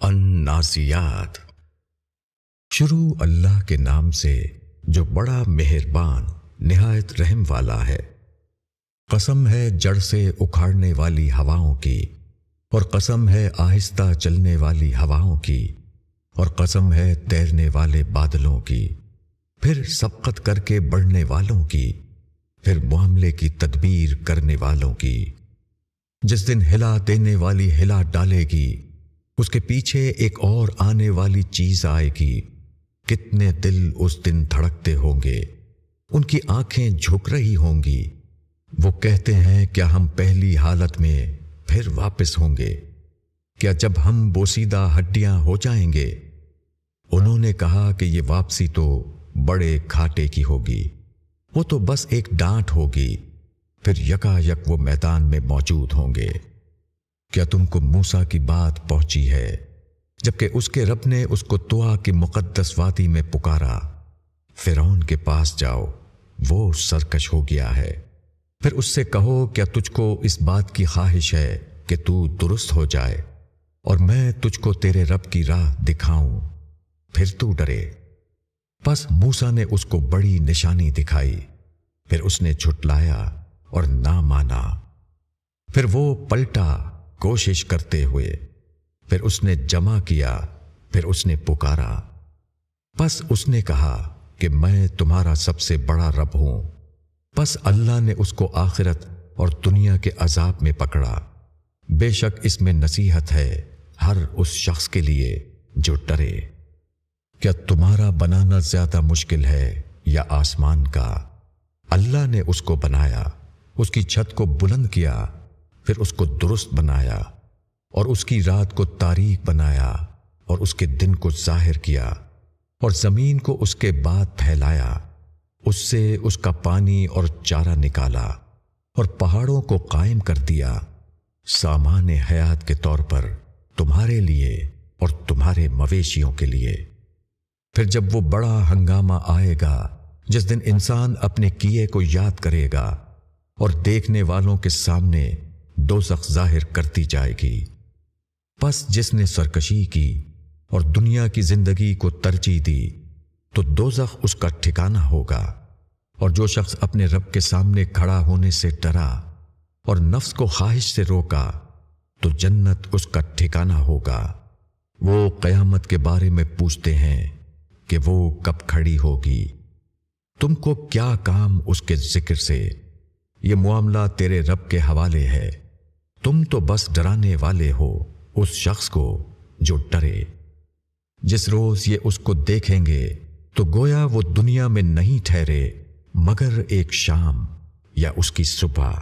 الناسیات شروع اللہ کے نام سے جو بڑا مہربان، نہایت رحم والا ہے۔ قسم ہے جڑ سے اکھاڑنے والی ہواؤں کی، اور قسم ہے آہستہ چلنے والی ہواؤں کی، اور قسم ہے تیرنے والے بادلوں کی۔ پھر سبقت کر کے بڑھنے والوں کی، پھر معاملے کی تدبیر کرنے والوں کی۔ جس دن ہلا دینے والی ہلا ڈالے گی اس کے پیچھے ایک اور آنے والی چیز آئے گی۔ کتنے دل اس دن دھڑکتے ہوں گے۔ ان کی آنکھیں جھک رہی ہوں گی۔ وہ کہتے ہیں کیا ہم پہلی حالت میں پھر واپس ہوں گے۔ کیا جب ہم بوسیدہ ہڈیاں ہو جائیں گے۔ انہوں نے کہا کہ یہ واپسی تو بڑے کھاٹے کی ہوگی۔ وہ تو بس ایک ڈانٹ ہوگی۔ پھر یکا یک وہ میدان میں موجود ہوں گے۔ کیا تم کو موسا کی بات پہنچی ہے؟ جبکہ اس کے رب نے اس کو توا کی مقدس وادی میں پکارا۔ فرون کے پاس جاؤ، وہ سرکش ہو گیا ہے۔ پھر اس سے کہو، کیا تجھ کو اس بات کی خواہش ہے کہ تو درست ہو جائے؟ اور میں تجھ کو تیرے رب کی راہ دکھاؤں۔ پھر تو ڈرے۔ بس موسا نے اس کو بڑی نشانی دکھائی۔ پھر اس نے جھٹلایا اور نہ مانا۔ پھر وہ پلٹا۔ کوشش کرتے ہوئے پھر اس نے جمع کیا، پھر اس نے پکارا۔ بس اس نے کہا کہ میں تمہارا سب سے بڑا رب ہوں۔ بس اللہ نے اس کو آخرت اور دنیا کے عذاب میں پکڑا۔ بے شک اس میں نصیحت ہے ہر اس شخص کے لیے جو ڈرے۔ کیا تمہارا بنانا زیادہ مشکل ہے یا آسمان کا؟ اللہ نے اس کو بنایا، اس کی چھت کو بلند کیا۔ پھر اس کو درست بنایا اور اس کی رات کو تاریخ بنایا اور اس کے دن کو ظاہر کیا اور زمین کو اس کے بعد پھیلایا، اس سے اس کا پانی اور چارہ نکالا اور پہاڑوں کو قائم کر دیا۔ سامان حیات کے طور پر تمہارے لیے اور تمہارے مویشیوں کے لیے۔ پھر جب وہ بڑا ہنگامہ آئے گا، جس دن انسان اپنے کیے کو یاد کرے گا اور دیکھنے والوں کے سامنے دو ظاہر کرتی جائے گی۔ پس جس نے سرکشی کی اور دنیا کی زندگی کو ترجیح دی، تو دو اس کا ٹھکانہ ہوگا۔ اور جو شخص اپنے رب کے سامنے کھڑا ہونے سے ڈرا اور نفس کو خواہش سے روکا، تو جنت اس کا ٹھکانہ ہوگا۔ وہ قیامت کے بارے میں پوچھتے ہیں کہ وہ کب کھڑی ہوگی۔ تم کو کیا کام اس کے ذکر سے؟ یہ معاملہ تیرے رب کے حوالے ہے۔ تم تو بس ڈرانے والے ہو اس شخص کو جو ڈرے۔ جس روز یہ اس کو دیکھیں گے تو گویا وہ دنیا میں نہیں ٹھہرے، مگر ایک شام یا اس کی صبح۔